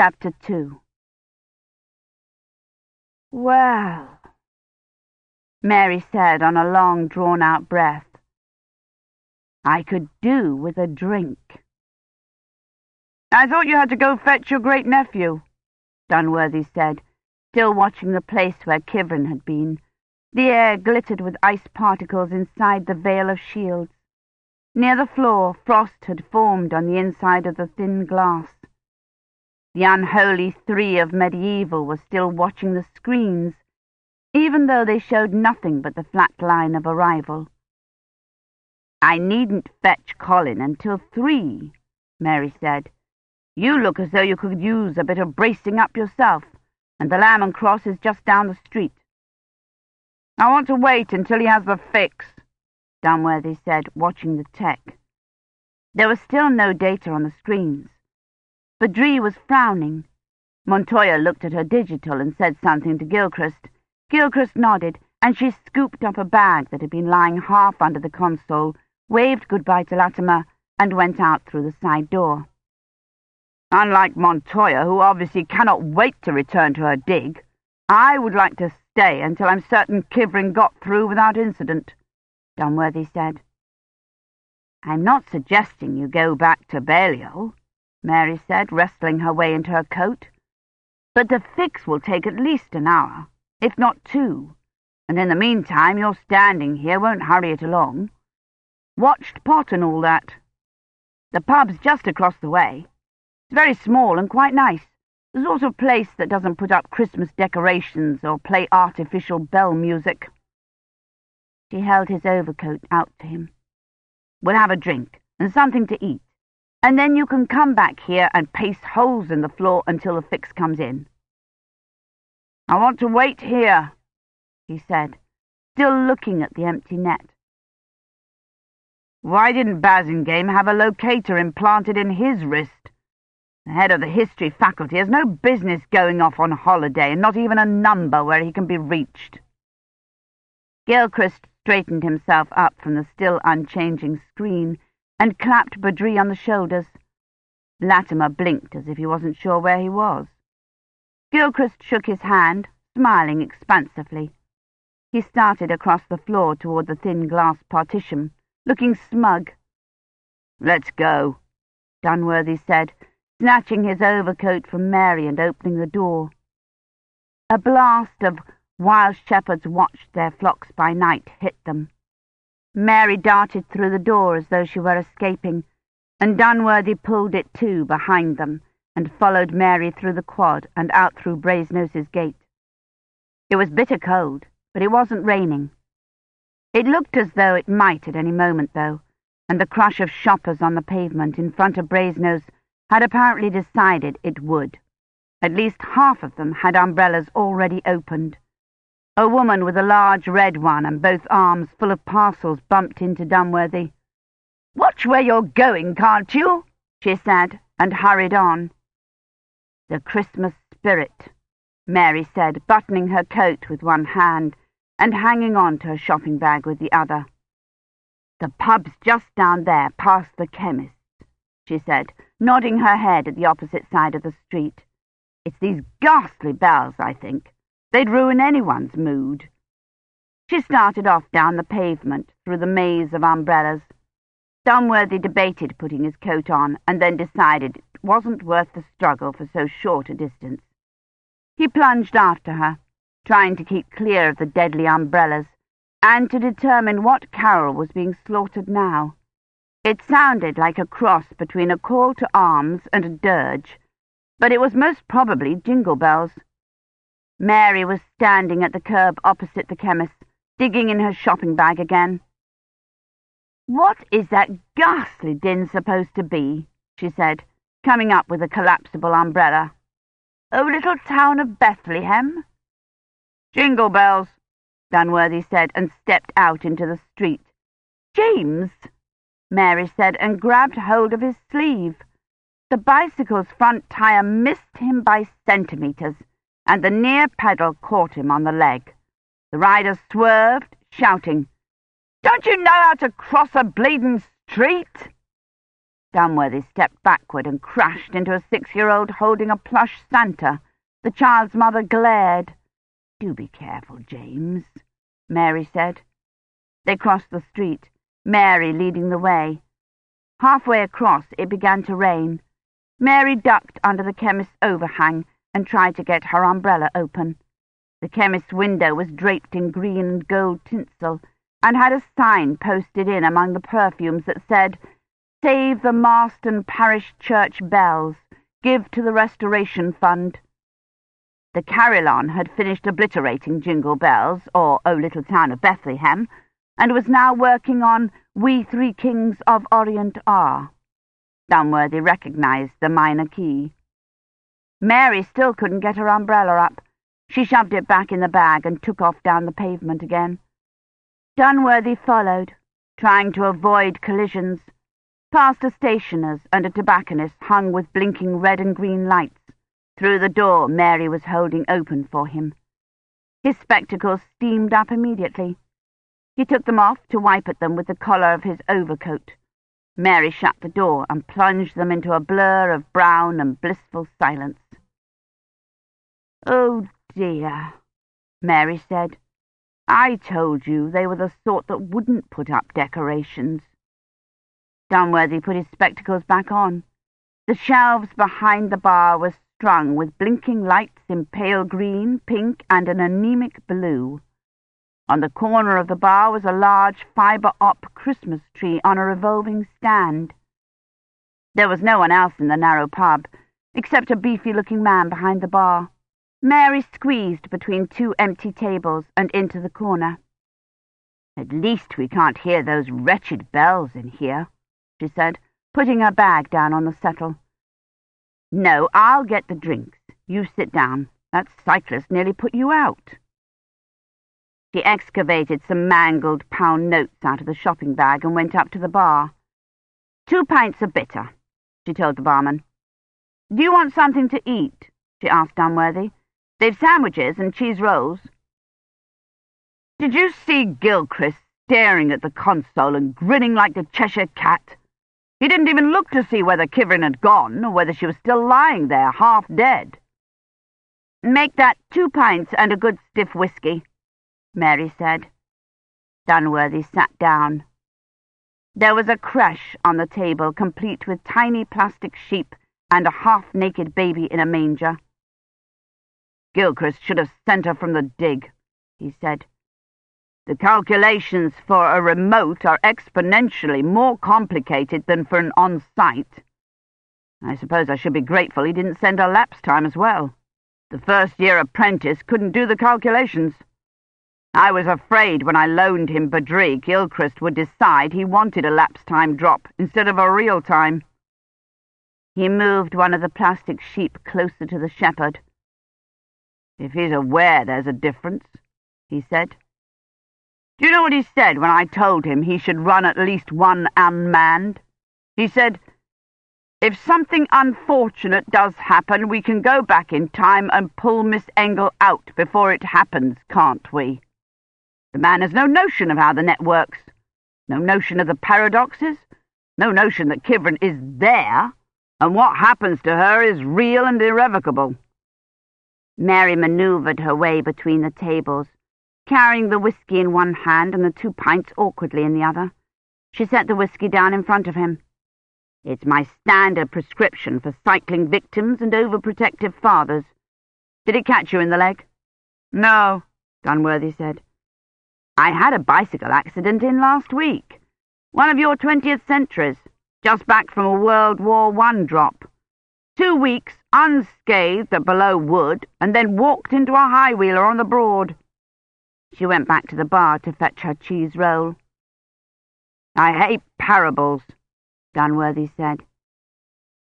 Chapter 2 Well, Mary said on a long drawn-out breath, I could do with a drink. I thought you had to go fetch your great-nephew, Dunworthy said, still watching the place where Kivrin had been. The air glittered with ice particles inside the veil of shields. Near the floor, frost had formed on the inside of the thin glass. The unholy three of medieval were still watching the screens, even though they showed nothing but the flat line of arrival. I needn't fetch Colin until three, Mary said. You look as though you could use a bit of bracing up yourself, and the Lamb and Cross is just down the street. I want to wait until he has the fix, Dunworthy said, watching the tech. There was still no data on the screens. Badri was frowning. Montoya looked at her digital and said something to Gilchrist. Gilchrist nodded, and she scooped up a bag that had been lying half under the console, waved goodbye to Latimer, and went out through the side door. Unlike Montoya, who obviously cannot wait to return to her dig, I would like to stay until I'm certain Kivrin got through without incident. Dunworthy said. I'm not suggesting you go back to Balliol, Mary said, wrestling her way into her coat. But the fix will take at least an hour, if not two, and in the meantime your standing here won't hurry it along. Watched pot and all that. The pub's just across the way. It's very small and quite nice. The sort of place that doesn't put up Christmas decorations or play artificial bell music. She held his overcoat out to him. We'll have a drink and something to eat, and then you can come back here and paste holes in the floor until the fix comes in. I want to wait here, he said, still looking at the empty net. Why didn't Basingame have a locator implanted in his wrist? The head of the history faculty has no business going off on holiday, and not even a number where he can be reached. Gilchrist straightened himself up from the still unchanging screen and clapped Badri on the shoulders. Latimer blinked as if he wasn't sure where he was. Gilchrist shook his hand, smiling expansively. He started across the floor toward the thin glass partition, looking smug. Let's go, Dunworthy said, snatching his overcoat from Mary and opening the door. A blast of Wild shepherds watched their flocks by night hit them. Mary darted through the door as though she were escaping, and Dunworthy pulled it to behind them and followed Mary through the quad and out through Brasenoses gate. It was bitter cold, but it wasn't raining. It looked as though it might at any moment, though, and the crush of shoppers on the pavement in front of Brasenose had apparently decided it would. At least half of them had umbrellas already opened. A woman with a large red one and both arms full of parcels bumped into Dunworthy. Watch where you're going, can't you? she said, and hurried on. The Christmas spirit, Mary said, buttoning her coat with one hand and hanging on to her shopping bag with the other. The pub's just down there, past the chemist's, she said, nodding her head at the opposite side of the street. It's these ghastly bells, I think. They'd ruin anyone's mood. She started off down the pavement, through the maze of umbrellas. Dunworthy debated putting his coat on, and then decided it wasn't worth the struggle for so short a distance. He plunged after her, trying to keep clear of the deadly umbrellas, and to determine what carol was being slaughtered now. It sounded like a cross between a call to arms and a dirge, but it was most probably Jingle Bells. Mary was standing at the curb opposite the chemist, digging in her shopping bag again. What is that ghastly din supposed to be? she said, coming up with a collapsible umbrella. Oh, little town of Bethlehem? Jingle bells, Dunworthy said, and stepped out into the street. James, Mary said, and grabbed hold of his sleeve. The bicycle's front tire missed him by centimetres and the near pedal caught him on the leg. The rider swerved, shouting, Don't you know how to cross a bleeding street? Dunworthy stepped backward and crashed into a six-year-old holding a plush Santa. The child's mother glared. Do be careful, James, Mary said. They crossed the street, Mary leading the way. Halfway across, it began to rain. Mary ducked under the chemist's overhang and tried to get her umbrella open. The chemist's window was draped in green and gold tinsel and had a sign posted in among the perfumes that said, Save the Marston Parish Church bells. Give to the Restoration Fund. The carillon had finished obliterating Jingle Bells, or O Little Town of Bethlehem, and was now working on We Three Kings of Orient Are. Dunworthy recognized the minor key. Mary still couldn't get her umbrella up. She shoved it back in the bag and took off down the pavement again. Dunworthy followed, trying to avoid collisions, past a stationer's and a tobacconist's hung with blinking red and green lights, through the door Mary was holding open for him. His spectacles steamed up immediately. He took them off to wipe at them with the collar of his overcoat. Mary shut the door and plunged them into a blur of brown and blissful silence. Oh, dear, Mary said. I told you they were the sort that wouldn't put up decorations. Dunworthy put his spectacles back on. The shelves behind the bar were strung with blinking lights in pale green, pink, and an anemic blue. On the corner of the bar was a large fibre-op Christmas tree on a revolving stand. There was no one else in the narrow pub, except a beefy-looking man behind the bar. Mary squeezed between two empty tables and into the corner. At least we can't hear those wretched bells in here, she said, putting her bag down on the settle. No, I'll get the drinks. You sit down. That cyclist nearly put you out. She excavated some mangled pound notes out of the shopping bag and went up to the bar. Two pints of bitter, she told the barman. Do you want something to eat? she asked Dunworthy. They've sandwiches and cheese rolls. Did you see Gilchrist staring at the console and grinning like the Cheshire cat? He didn't even look to see whether Kivrin had gone or whether she was still lying there, half dead. Make that two pints and a good stiff whisky, Mary said. Dunworthy sat down. There was a creche on the table, complete with tiny plastic sheep and a half-naked baby in a manger. Gilchrist should have sent her from the dig, he said. The calculations for a remote are exponentially more complicated than for an on-site. I suppose I should be grateful he didn't send her lapse time as well. The first-year apprentice couldn't do the calculations. I was afraid when I loaned him Badri, Gilchrist would decide he wanted a lapse time drop instead of a real time. He moved one of the plastic sheep closer to the shepherd. If he's aware there's a difference, he said. Do you know what he said when I told him he should run at least one unmanned? He said, if something unfortunate does happen, we can go back in time and pull Miss Engel out before it happens, can't we? The man has no notion of how the net works, no notion of the paradoxes, no notion that Kivrin is there, and what happens to her is real and irrevocable. Mary manoeuvred her way between the tables, carrying the whisky in one hand and the two pints awkwardly in the other. She set the whisky down in front of him. It's my standard prescription for cycling victims and overprotective fathers. Did it catch you in the leg? No, Dunworthy said. I had a bicycle accident in last week. One of your 20th centuries, just back from a World War One drop. Two weeks unscathed at Belleau Wood, and then walked into a high-wheeler on the Broad. She went back to the bar to fetch her cheese roll. I hate parables, Dunworthy said.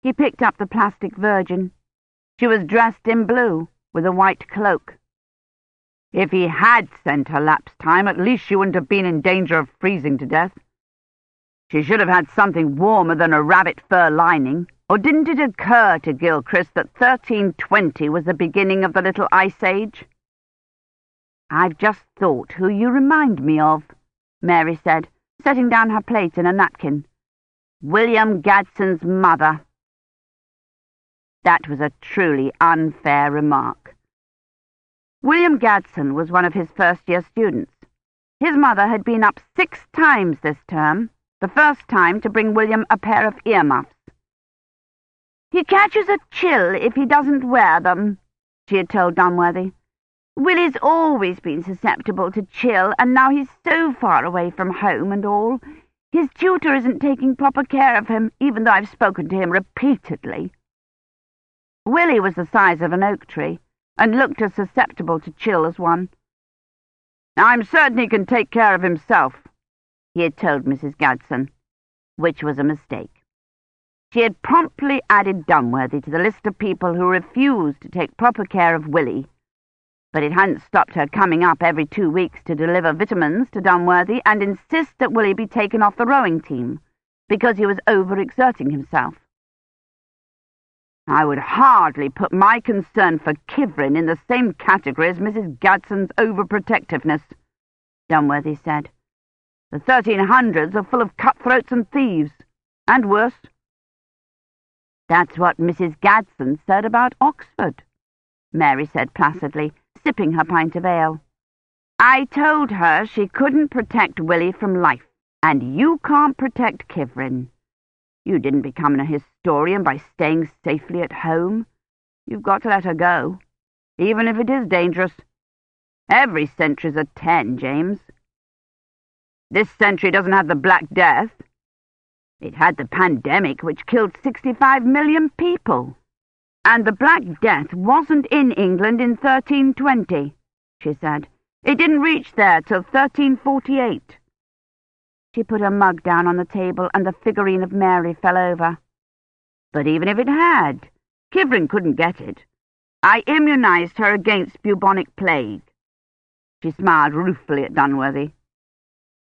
He picked up the plastic virgin. She was dressed in blue, with a white cloak. If he had sent her lapse time, at least she wouldn't have been in danger of freezing to death. She should have had something warmer than a rabbit fur lining. Or didn't it occur to Gilchrist that 1320 was the beginning of the Little Ice Age? I've just thought who you remind me of, Mary said, setting down her plate and a napkin. William Gadsden's mother. That was a truly unfair remark. William Gadsden was one of his first-year students. His mother had been up six times this term, the first time to bring William a pair of earmuffs. He catches a chill if he doesn't wear them, she had told Dunworthy. Willie's always been susceptible to chill, and now he's so far away from home and all. His tutor isn't taking proper care of him, even though I've spoken to him repeatedly. Willie was the size of an oak tree, and looked as susceptible to chill as one. I'm certain he can take care of himself, he had told Mrs. Gadsden, which was a mistake. She had promptly added Dunworthy to the list of people who refused to take proper care of Willie, but it hadn't stopped her coming up every two weeks to deliver vitamins to Dunworthy and insist that Willie be taken off the rowing team because he was overexerting himself. I would hardly put my concern for Kivrin in the same category as Mrs. Gadsden's overprotectiveness, Dunworthy said. The 1300s are full of cutthroats and thieves, and worse. That's what Mrs. Gadsden said about Oxford, Mary said placidly, sipping her pint of ale. I told her she couldn't protect Willie from life, and you can't protect Kivrin. You didn't become a historian by staying safely at home. You've got to let her go, even if it is dangerous. Every century's a ten, James. This century doesn't have the Black Death. It had the pandemic, which killed 65 million people. And the Black Death wasn't in England in 1320, she said. It didn't reach there till 1348. She put her mug down on the table, and the figurine of Mary fell over. But even if it had, Kivrin couldn't get it. I immunized her against bubonic plague. She smiled ruefully at Dunworthy.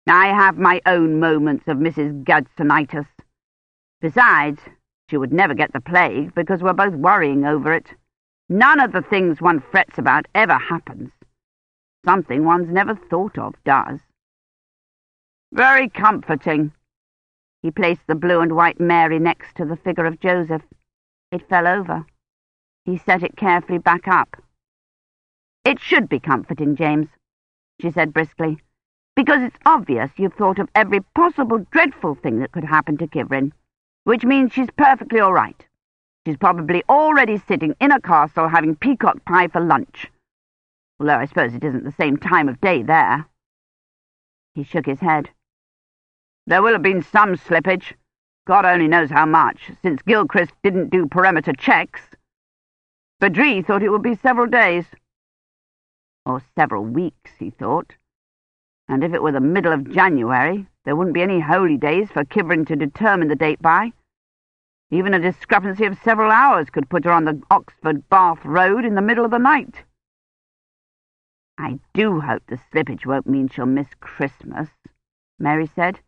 I have my own moments of Mrs. Gadsdenitis. Besides, she would never get the plague because we're both worrying over it. None of the things one frets about ever happens. Something one's never thought of does. Very comforting. He placed the blue and white Mary next to the figure of Joseph. It fell over. He set it carefully back up. It should be comforting, James, she said briskly, because it's obvious you've thought of every possible dreadful thing that could happen to Kivrin, which means she's perfectly all right. She's probably already sitting in a castle having peacock pie for lunch, although I suppose it isn't the same time of day there. He shook his head. There will have been some slippage. God only knows how much, since Gilchrist didn't do perimeter checks. Badri thought it would be several days. Or several weeks, he thought. And if it were the middle of January, there wouldn't be any holy days for Kivrin to determine the date by. Even a discrepancy of several hours could put her on the Oxford-Bath road in the middle of the night. I do hope the slippage won't mean she'll miss Christmas, Mary said.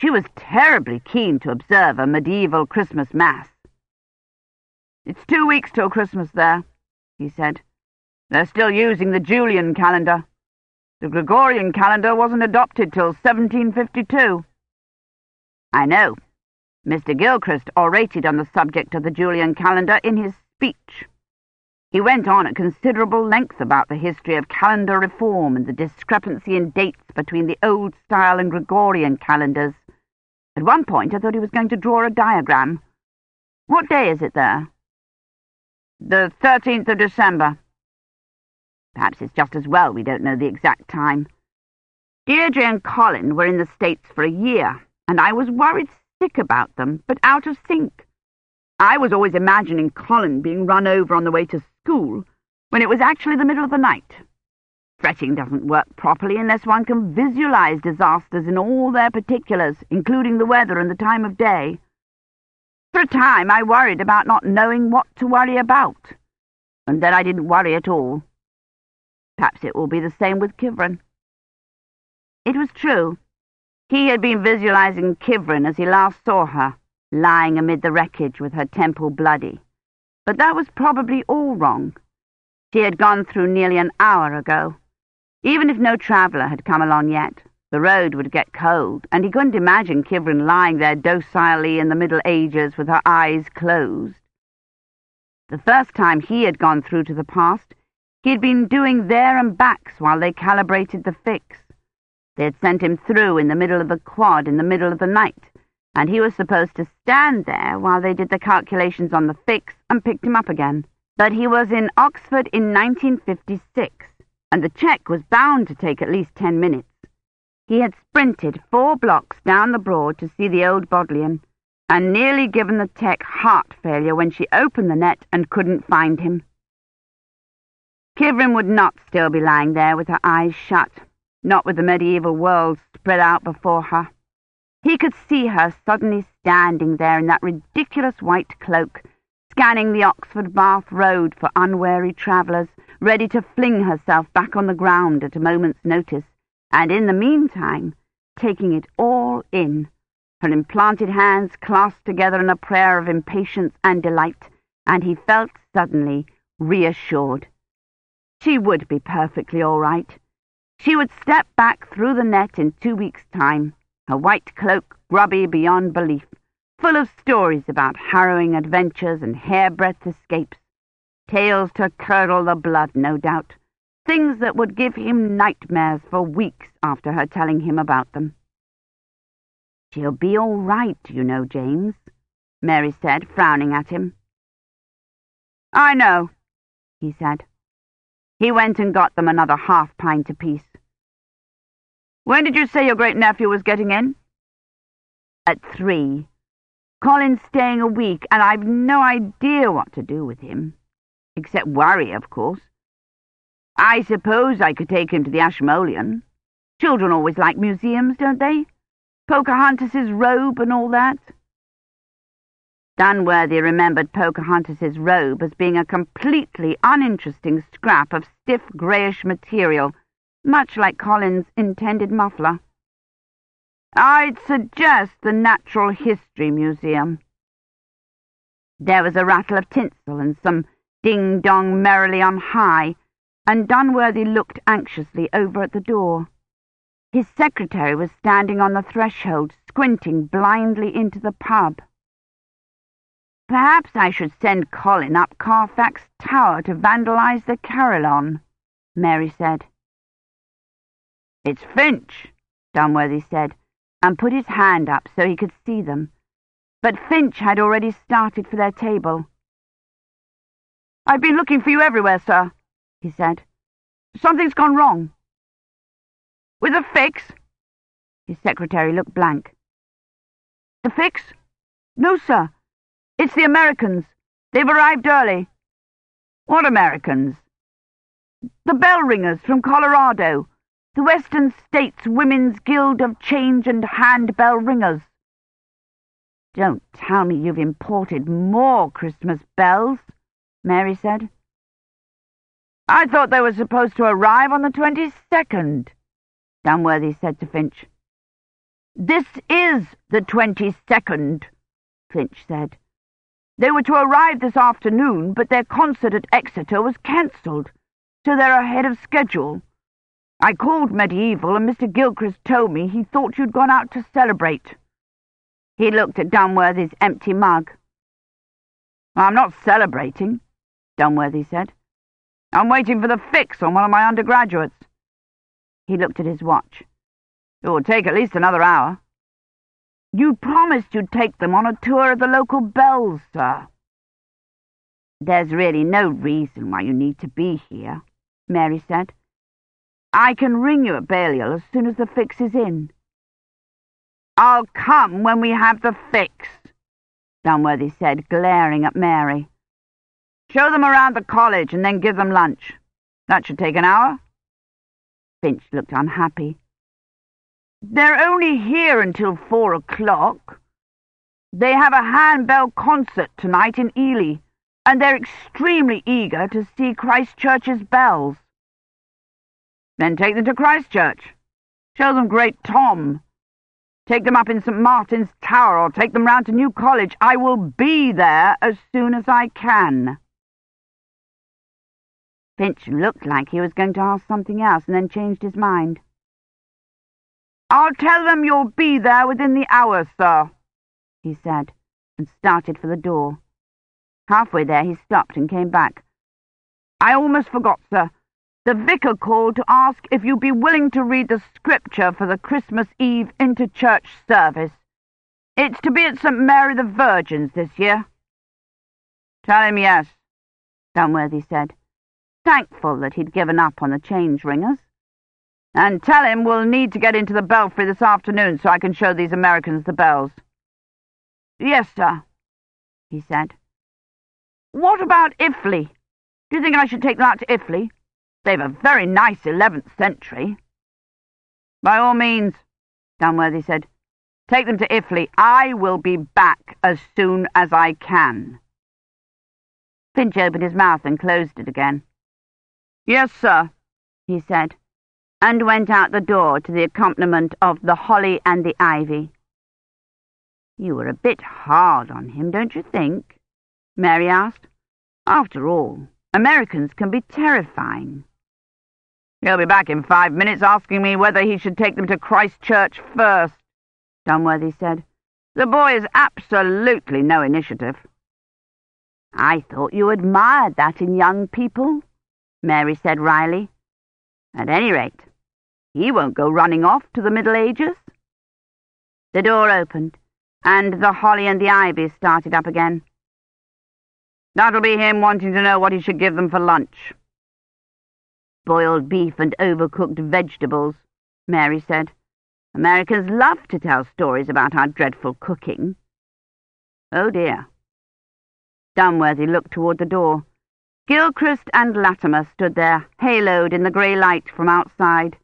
She was terribly keen to observe a medieval Christmas Mass. It's two weeks till Christmas there, he said. They're still using the Julian calendar. The Gregorian calendar wasn't adopted till 1752. I know. Mr. Gilchrist orated on the subject of the Julian calendar in his speech. He went on at considerable length about the history of calendar reform and the discrepancy in dates between the Old Style and Gregorian calendars. At one point I thought he was going to draw a diagram. What day is it there? The 13th of December. Perhaps it's just as well we don't know the exact time. Deirdre and Colin were in the States for a year, and I was worried sick about them, but out of sync. I was always imagining Colin being run over on the way to school, when it was actually the middle of the night. Fretting doesn't work properly unless one can visualize disasters in all their particulars, including the weather and the time of day. For a time I worried about not knowing what to worry about, and then I didn't worry at all. Perhaps it will be the same with Kivrin. It was true. He had been visualizing Kivrin as he last saw her, lying amid the wreckage with her temple bloody. But that was probably all wrong. She had gone through nearly an hour ago even if no traveller had come along yet, The road would get cold, and he couldn't imagine Kivrin lying there docilely in the Middle Ages with her eyes closed. The first time he had gone through to the past, he had been doing there and backs while they calibrated the fix. They had sent him through in the middle of the quad in the middle of the night, and he was supposed to stand there while they did the calculations on the fix and picked him up again. But he was in Oxford in 1956, and the check was bound to take at least ten minutes. He had sprinted four blocks down the Broad to see the old Bodleian, and nearly given the tech heart failure when she opened the net and couldn't find him. Kivrin would not still be lying there with her eyes shut, not with the medieval world spread out before her. He could see her suddenly standing there in that ridiculous white cloak, scanning the Oxford Bath Road for unwary travellers, ready to fling herself back on the ground at a moment's notice, and in the meantime, taking it all in her implanted hands clasped together in a prayer of impatience and delight, and he felt suddenly reassured. She would be perfectly all right. She would step back through the net in two weeks' time, her white cloak grubby beyond belief, full of stories about harrowing adventures and hairbreadth escapes, tales to curdle the blood, no doubt, things that would give him nightmares for weeks after her telling him about them. She'll be all right, you know, James, Mary said, frowning at him. I know, he said. He went and got them another half pint apiece. When did you say your great-nephew was getting in? At three. Colin's staying a week, and I've no idea what to do with him. Except worry, of course. I suppose I could take him to the Ashmolean. Children always like museums, don't they? Pocahontas's robe and all that? Dunworthy remembered Pocahontas's robe as being a completely uninteresting scrap of stiff greyish material, much like Colin's intended muffler. I'd suggest the Natural History Museum. There was a rattle of tinsel and some ding-dong merrily on high, and Dunworthy looked anxiously over at the door. His secretary was standing on the threshold, squinting blindly into the pub. Perhaps I should send Colin up Carfax Tower to vandalize the carillon, Mary said. It's Finch, Dunworthy said, and put his hand up so he could see them. But Finch had already started for their table. I've been looking for you everywhere, sir, he said. Something's gone wrong. With the fix? His secretary looked blank. The fix? No, sir. It's the Americans. They've arrived early. What Americans? The bell ringers from Colorado. The Western States Women's Guild of Change and Handbell Ringers. Don't tell me you've imported more Christmas bells, Mary said. I thought they were supposed to arrive on the 22nd. Dunworthy said to Finch. This is the 22nd, Finch said. They were to arrive this afternoon, but their concert at Exeter was cancelled, so they're ahead of schedule. I called Medieval, and Mr. Gilchrist told me he thought you'd gone out to celebrate. He looked at Dunworthy's empty mug. I'm not celebrating, Dunworthy said. I'm waiting for the fix on one of my undergraduates. He looked at his watch. It will take at least another hour. You promised you'd take them on a tour of the local bells, sir. There's really no reason why you need to be here, Mary said. I can ring you at Balliol as soon as the fix is in. I'll come when we have the fix, Dunworthy said, glaring at Mary. Show them around the college and then give them lunch. That should take an hour. Finch looked unhappy. They're only here until four o'clock. They have a handbell concert tonight in Ely, and they're extremely eager to see Christchurch's bells. Then take them to Christchurch. Show them Great Tom. Take them up in St. Martin's Tower, or take them round to New College. I will be there as soon as I can. Finch looked like he was going to ask something else and then changed his mind. I'll tell them you'll be there within the hour, sir, he said, and started for the door. Halfway there he stopped and came back. I almost forgot, sir. The vicar called to ask if you'd be willing to read the scripture for the Christmas Eve inter-church service. It's to be at St. Mary the Virgin's this year. Tell him yes, Dunworthy said, thankful that he'd given up on the change ringers. And tell him we'll need to get into the belfry this afternoon so I can show these Americans the bells. Yes, sir, he said. What about Iffley? Do you think I should take that to Iffley? They've a very nice eleventh century. By all means, Dunworthy said. Take them to Iffley. I will be back as soon as I can. Finch opened his mouth and closed it again. Yes, sir, he said, and went out the door to the accompaniment of the holly and the ivy. You were a bit hard on him, don't you think? Mary asked. After all, Americans can be terrifying. He'll be back in five minutes asking me whether he should take them to Christchurch first, Dunworthy said. The boy is absolutely no initiative. I thought you admired that in young people, Mary said wryly. At any rate, he won't go running off to the Middle Ages. The door opened, and the holly and the ivy started up again. That'll be him wanting to know what he should give them for lunch. Boiled beef and overcooked vegetables, Mary said. Americans love to tell stories about our dreadful cooking. Oh dear. Dunworthy looked toward the door. Gilchrist and Latimer stood there, haloed in the grey light from outside.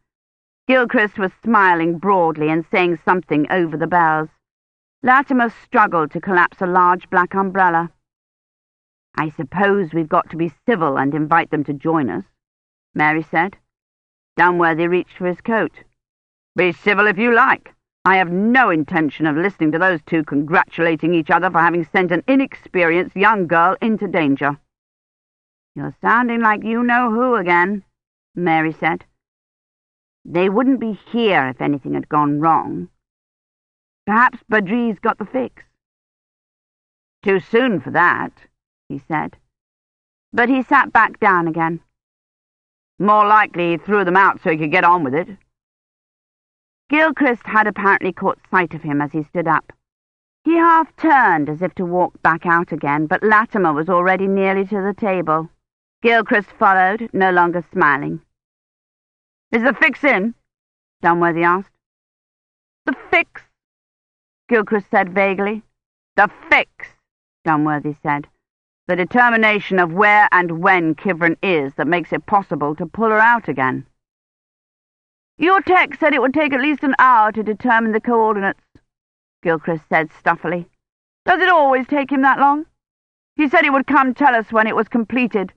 Gilchrist was smiling broadly and saying something over the bells. Latimer struggled to collapse a large black umbrella. I suppose we've got to be civil and invite them to join us, Mary said. Dunworthy reached for his coat. Be civil if you like. I have no intention of listening to those two congratulating each other for having sent an inexperienced young girl into danger. You're sounding like you know who again, Mary said. They wouldn't be here if anything had gone wrong. Perhaps Badri's got the fix. Too soon for that he said. But he sat back down again. More likely he threw them out so he could get on with it. Gilchrist had apparently caught sight of him as he stood up. He half turned as if to walk back out again, but Latimer was already nearly to the table. Gilchrist followed, no longer smiling. Is the fix in? Dunworthy asked. The fix? Gilchrist said vaguely. The fix, Dunworthy said the determination of where and when Kivrin is that makes it possible to pull her out again. Your tech said it would take at least an hour to determine the coordinates, Gilchrist said stuffily. Does it always take him that long? He said he would come tell us when it was completed,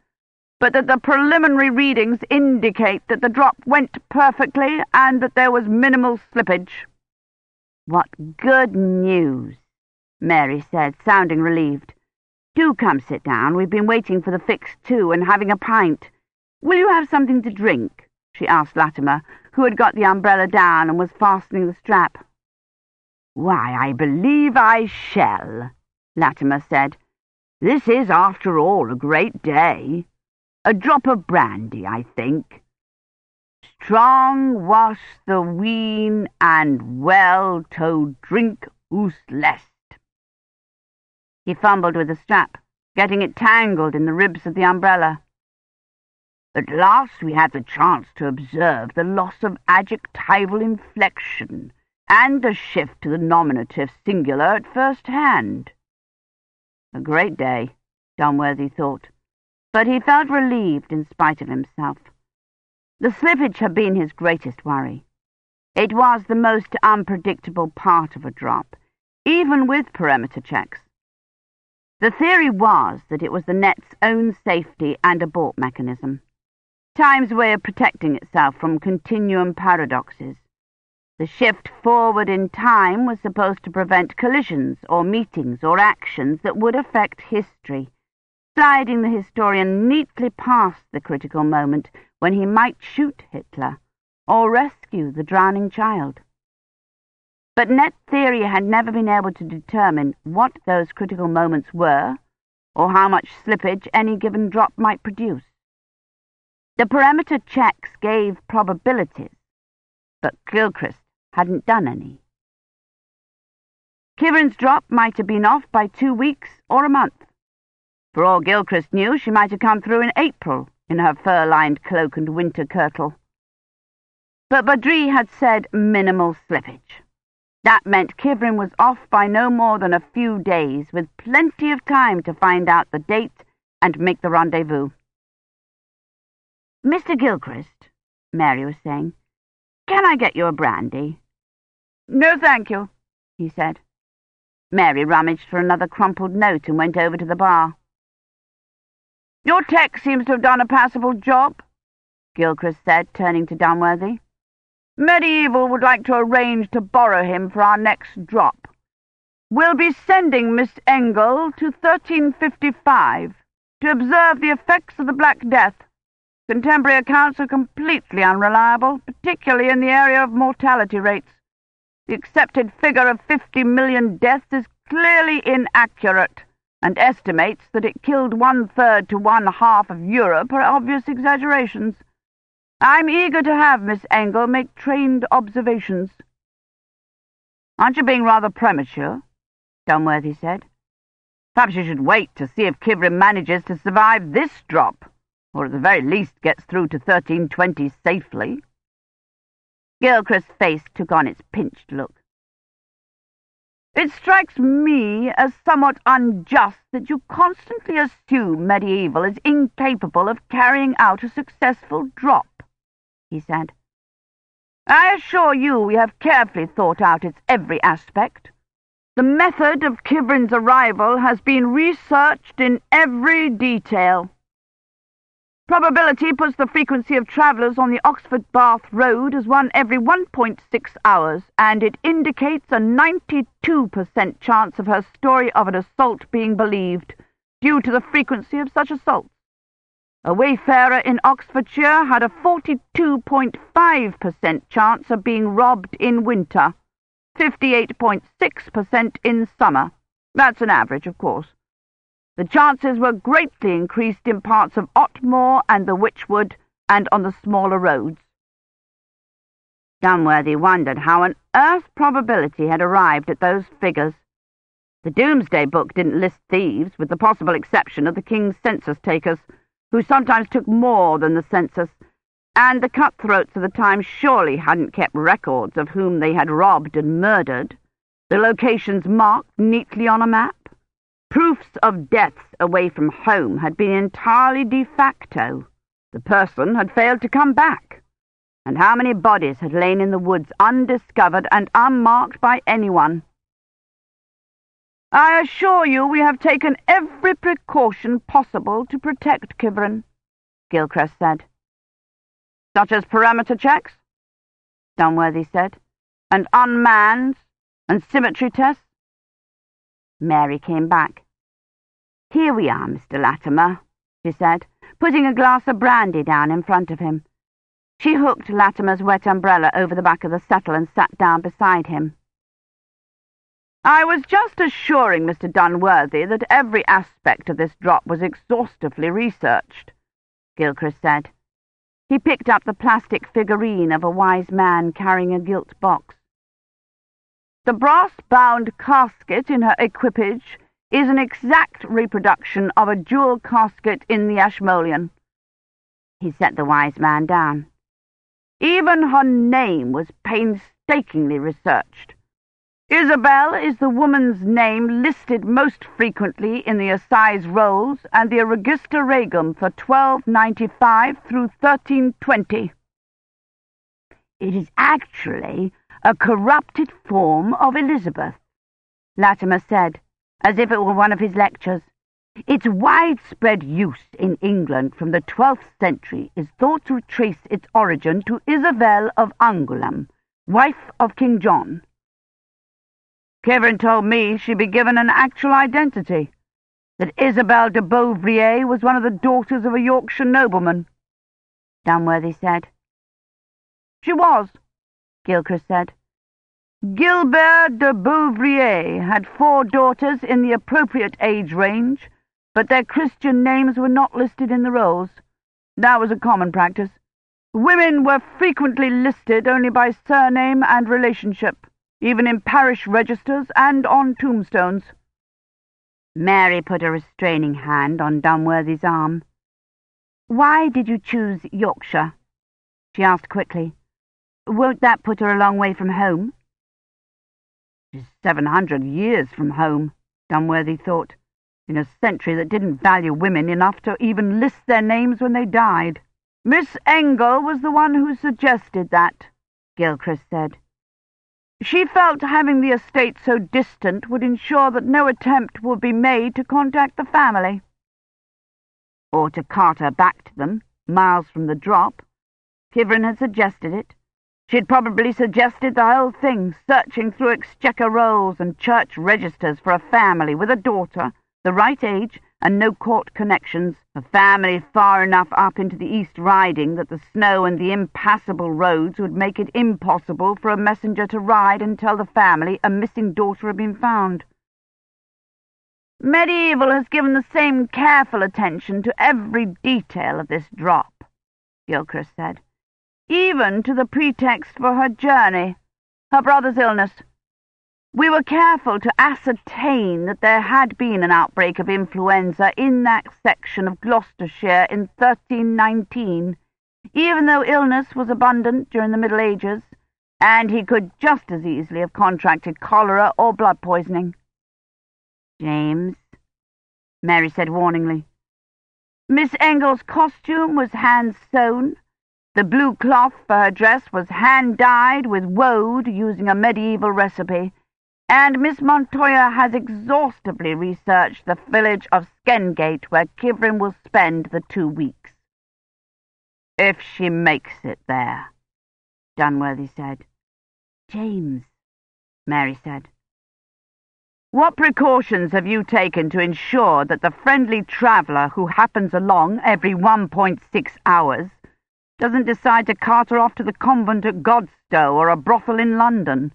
but that the preliminary readings indicate that the drop went perfectly and that there was minimal slippage. What good news, Mary said, sounding relieved. Do come sit down. We've been waiting for the fix, too, and having a pint. Will you have something to drink? she asked Latimer, who had got the umbrella down and was fastening the strap. Why, I believe I shall, Latimer said. This is, after all, a great day. A drop of brandy, I think. Strong was the wine, and well to drink us less. He fumbled with the strap, getting it tangled in the ribs of the umbrella. At last we had the chance to observe the loss of adjectival inflection and the shift to the nominative singular at first hand. A great day, Dunworthy thought, but he felt relieved in spite of himself. The slippage had been his greatest worry. It was the most unpredictable part of a drop, even with perimeter checks. The theory was that it was the net's own safety and abort mechanism, Time's way of protecting itself from continuum paradoxes. The shift forward in time was supposed to prevent collisions or meetings or actions that would affect history, sliding the historian neatly past the critical moment when he might shoot Hitler or rescue the drowning child. But net theory had never been able to determine what those critical moments were, or how much slippage any given drop might produce. The perimeter checks gave probabilities, but Gilchrist hadn't done any. Kivrin's drop might have been off by two weeks or a month. For all Gilchrist knew, she might have come through in April in her fur-lined cloak and winter kirtle. But Badri had said minimal slippage. That meant Kivrin was off by no more than a few days, with plenty of time to find out the date and make the rendezvous. Mr. Gilchrist, Mary was saying, can I get you a brandy? No, thank you, he said. Mary rummaged for another crumpled note and went over to the bar. Your tech seems to have done a passable job, Gilchrist said, turning to Dunworthy. Medieval would like to arrange to borrow him for our next drop. We'll be sending Miss Engel to 1355 to observe the effects of the Black Death. Contemporary accounts are completely unreliable, particularly in the area of mortality rates. The accepted figure of 50 million deaths is clearly inaccurate, and estimates that it killed one-third to one-half of Europe are obvious exaggerations. I'm eager to have Miss Engel make trained observations. Aren't you being rather premature? Dunworthy said. Perhaps you should wait to see if Kivrin manages to survive this drop, or at the very least gets through to 1320 safely. Gilchrist's face took on its pinched look. It strikes me as somewhat unjust that you constantly assume medieval is incapable of carrying out a successful drop, he said. I assure you we have carefully thought out its every aspect. The method of Kivrin's arrival has been researched in every detail. Probability puts the frequency of travellers on the Oxford-Bath Road as one every 1.6 hours, and it indicates a 92% chance of her story of an assault being believed, due to the frequency of such assaults. A wayfarer in Oxfordshire had a 42.5% chance of being robbed in winter, 58.6% in summer. That's an average, of course. The chances were greatly increased in parts of Otmoor and the Wychwood and on the smaller roads. Dunworthy wondered how on earth probability had arrived at those figures. The Domesday Book didn't list thieves, with the possible exception of the king's census takers, who sometimes took more than the census, and the cutthroats of the time surely hadn't kept records of whom they had robbed and murdered, the locations marked neatly on a map. Proofs of deaths away from home had been entirely de facto. The person had failed to come back. And how many bodies had lain in the woods undiscovered and unmarked by anyone? I assure you we have taken every precaution possible to protect Kivrin, Gilchrist said. Such as perimeter checks? Dunworthy said. And unmanned and symmetry tests? Mary came back. Here we are, Mr. Latimer, she said, putting a glass of brandy down in front of him. She hooked Latimer's wet umbrella over the back of the settle and sat down beside him. I was just assuring Mr. Dunworthy that every aspect of this drop was exhaustively researched, Gilchrist said. He picked up the plastic figurine of a wise man carrying a gilt box. The brass-bound casket in her equipage is an exact reproduction of a jewel casket in the Ashmolean. He set the wise man down. Even her name was painstakingly researched. Isabel is the woman's name listed most frequently in the assize rolls and the Register Regum for 1295 through 1320. It is actually a corrupted form of Elizabeth, Latimer said, as if it were one of his lectures. Its widespread use in England from the twelfth century is thought to trace its origin to Isabel of Angoulême, wife of King John. Kivrin told me she'd be given an actual identity, that Isabel de Beauvrier was one of the daughters of a Yorkshire nobleman. Dunworthy said. She was, Gilchrist said. Gilbert de Beauvrier had four daughters in the appropriate age range, but their Christian names were not listed in the rolls. That was a common practice. Women were frequently listed only by surname and relationship, even in parish registers and on tombstones. Mary put a restraining hand on Dunworthy's arm. Why did you choose Yorkshire? she asked quickly. Won't that put her a long way from home? She's Seven hundred years from home, Dunworthy thought, in a century that didn't value women enough to even list their names when they died. Miss Engle was the one who suggested that, Gilchrist said. She felt having the estate so distant would ensure that no attempt would be made to contact the family. Or to cart her back to them, miles from the drop. Kivrin had suggested it. She'd probably suggested the whole thing, searching through exchequer rolls and church registers for a family with a daughter, the right age, and no court connections, a family far enough up into the East Riding that the snow and the impassable roads would make it impossible for a messenger to ride and tell the family a missing daughter had been found. Medieval has given the same careful attention to every detail of this drop, Gilchrist said even to the pretext for her journey, her brother's illness. We were careful to ascertain that there had been an outbreak of influenza in that section of Gloucestershire in 1319, even though illness was abundant during the Middle Ages, and he could just as easily have contracted cholera or blood poisoning. James, Mary said warningly. Miss Engle's costume was hand-sewn, the blue cloth for her dress was hand-dyed with woad using a medieval recipe, and Miss Montoya has exhaustively researched the village of Skendgate where Kivrin will spend the two weeks. If she makes it there, Dunworthy said. James, Mary said. What precautions have you taken to ensure that the friendly traveller who happens along every 1.6 hours doesn't decide to cart her off to the convent at Godstow or a brothel in London,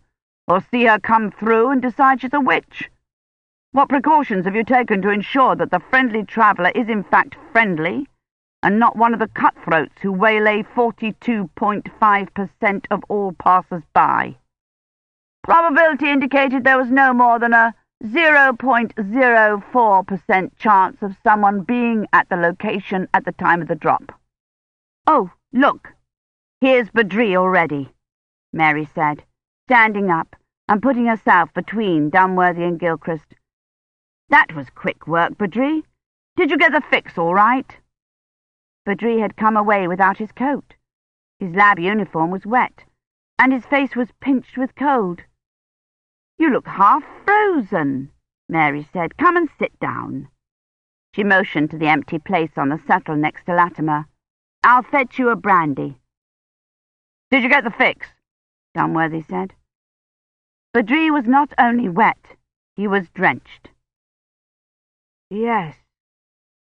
or see her come through and decide she's a witch. What precautions have you taken to ensure that the friendly traveller is in fact friendly, and not one of the cutthroats who waylay 42.5% of all passers-by? Probability indicated there was no more than a 0.04% chance of someone being at the location at the time of the drop. Oh, Look, here's Badri already, Mary said, standing up and putting herself between Dunworthy and Gilchrist. That was quick work, Badri. Did you get the fix all right? Badri had come away without his coat. His lab uniform was wet, and his face was pinched with cold. You look half frozen, Mary said. Come and sit down. She motioned to the empty place on the settle next to Latimer. I'll fetch you a brandy. Did you get the fix? Dunworthy said. Badri was not only wet, he was drenched. Yes,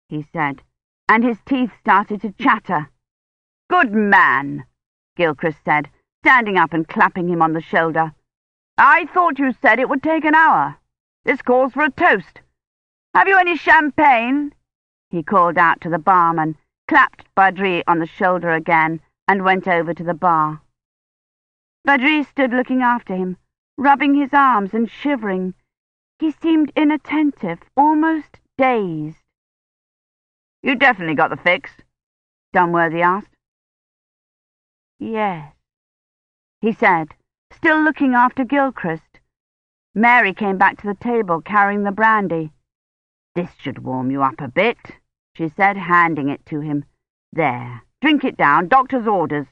he said, and his teeth started to chatter. Good man, Gilchrist said, standing up and clapping him on the shoulder. I thought you said it would take an hour. This calls for a toast. Have you any champagne? He called out to the barman, clapped Badri on the shoulder again, and went over to the bar. Badri stood looking after him, rubbing his arms and shivering. He seemed inattentive, almost dazed. You definitely got the fix? Dunworthy asked. Yes, he said, still looking after Gilchrist. Mary came back to the table, carrying the brandy. This should warm you up a bit she said, handing it to him. There, drink it down, doctor's orders.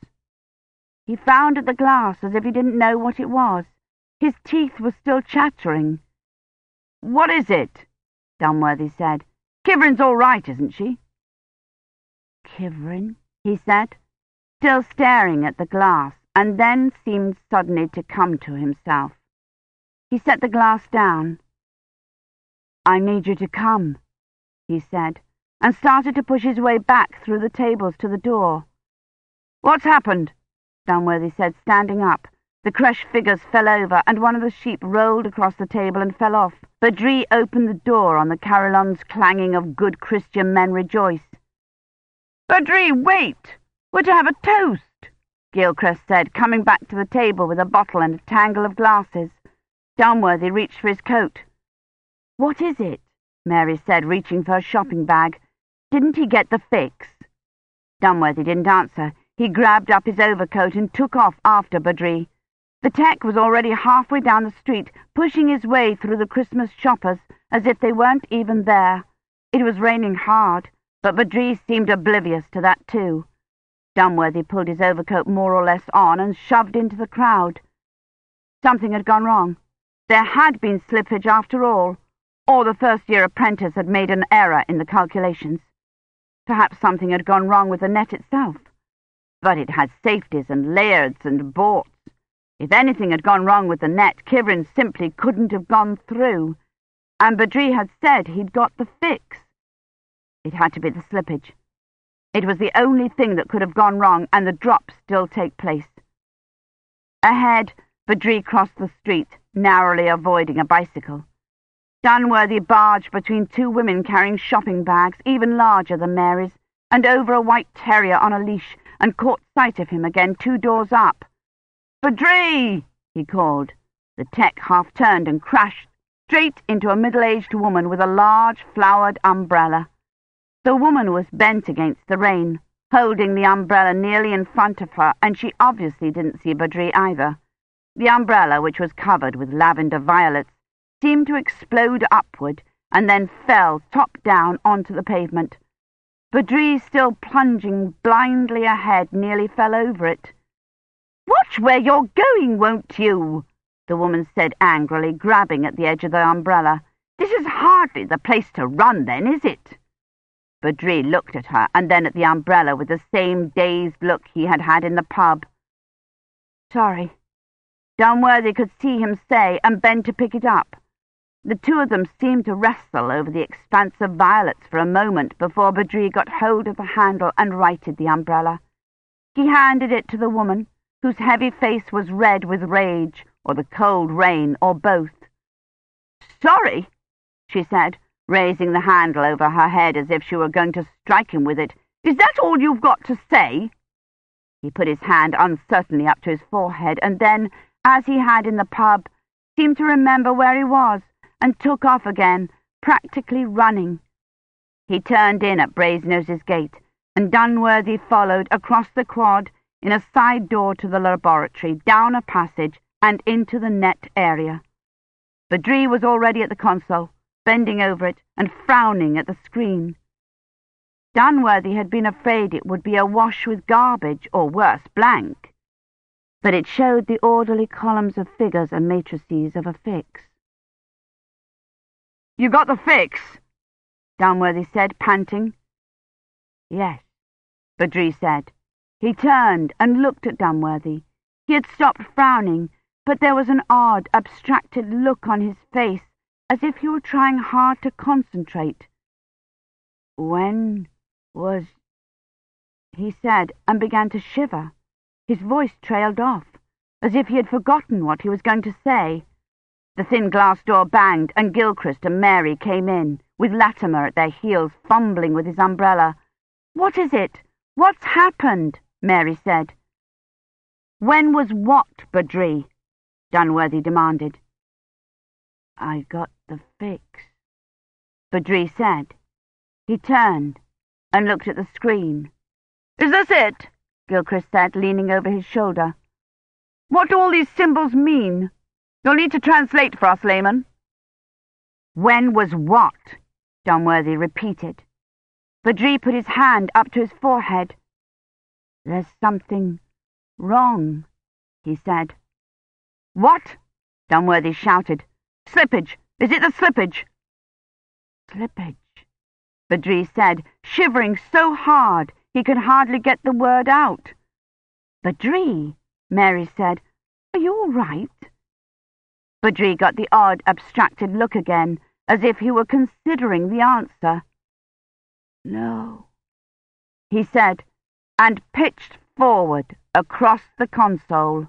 He frowned at the glass as if he didn't know what it was. His teeth were still chattering. What is it? Dunworthy said. Kivrin's all right, isn't she? Kivrin, he said, still staring at the glass, and then seemed suddenly to come to himself. He set the glass down. I need you to come, he said and started to push his way back through the tables to the door. What's happened? Dunworthy said, standing up, The crushed figures fell over, and one of the sheep rolled across the table and fell off. Badri opened the door on the carillon's clanging of good Christian men rejoice. Badri, wait! We're to have a toast, Gilchrist said, coming back to the table with a bottle and a tangle of glasses. Dunworthy reached for his coat. What is it? Mary said, reaching for her shopping bag. Didn't he get the fix? Dunworthy didn't answer. He grabbed up his overcoat and took off after Badri. The tech was already halfway down the street, pushing his way through the Christmas shoppers as if they weren't even there. It was raining hard, but Badri seemed oblivious to that too. Dunworthy pulled his overcoat more or less on and shoved into the crowd. Something had gone wrong. There had been slippage after all, or the first-year apprentice had made an error in the calculations. Perhaps something had gone wrong with the net itself. But it had safeties and lairds and bolts. If anything had gone wrong with the net, Kivrin simply couldn't have gone through. And Badri had said he'd got the fix. It had to be the slippage. It was the only thing that could have gone wrong, and the drop still take place. Ahead, Badri crossed the street, narrowly avoiding a bicycle. Dunworthy barged between two women carrying shopping bags, even larger than Mary's, and over a white terrier on a leash, and caught sight of him again two doors up. Badri! he called. The tech half turned and crashed straight into a middle-aged woman with a large flowered umbrella. The woman was bent against the rain, holding the umbrella nearly in front of her, and she obviously didn't see Badri either. The umbrella, which was covered with lavender violets, seemed to explode upward and then fell top down onto the pavement. Badri, still plunging blindly ahead, nearly fell over it. Watch where you're going, won't you? the woman said angrily, grabbing at the edge of the umbrella. This is hardly the place to run, then, is it? Badri looked at her and then at the umbrella with the same dazed look he had had in the pub. Sorry. Dunworthy could see him say and bend to pick it up. The two of them seemed to wrestle over the expanse of violets for a moment before Badri got hold of the handle and righted the umbrella. He handed it to the woman, whose heavy face was red with rage, or the cold rain, or both. Sorry, she said, raising the handle over her head as if she were going to strike him with it. Is that all you've got to say? He put his hand uncertainly up to his forehead, and then, as he had in the pub, seemed to remember where he was, and took off again, practically running. He turned in at Brasenose gate, and Dunworthy followed across the quad in a side door to the laboratory, down a passage, and into the net area. Badri was already at the console, bending over it and frowning at the screen. Dunworthy had been afraid it would be awash with garbage, or worse, blank. But it showed the orderly columns of figures and matrices of a fix. You got the fix? Dunworthy said, panting. Yes, Badri said. He turned and looked at Dunworthy. He had stopped frowning, but there was an odd, abstracted look on his face, as if he were trying hard to concentrate. When was... he said, and began to shiver. His voice trailed off, as if he had forgotten what he was going to say. The thin glass door banged, and Gilchrist and Mary came in, with Latimer at their heels, fumbling with his umbrella. What is it? What's happened? Mary said. When was what, Badri? Dunworthy demanded. I got the fix, Badri said. He turned and looked at the screen. Is this it? Gilchrist said, leaning over his shoulder. What do all these symbols mean? You'll need to translate for us, layman. When was what? Dunworthy repeated. Badri put his hand up to his forehead. There's something wrong, he said. What? Dunworthy shouted. Slippage! Is it the slippage? Slippage, Badri said, shivering so hard he could hardly get the word out. Badri, Mary said, are you all right? Badri got the odd, abstracted look again, as if he were considering the answer. No, he said, and pitched forward across the console.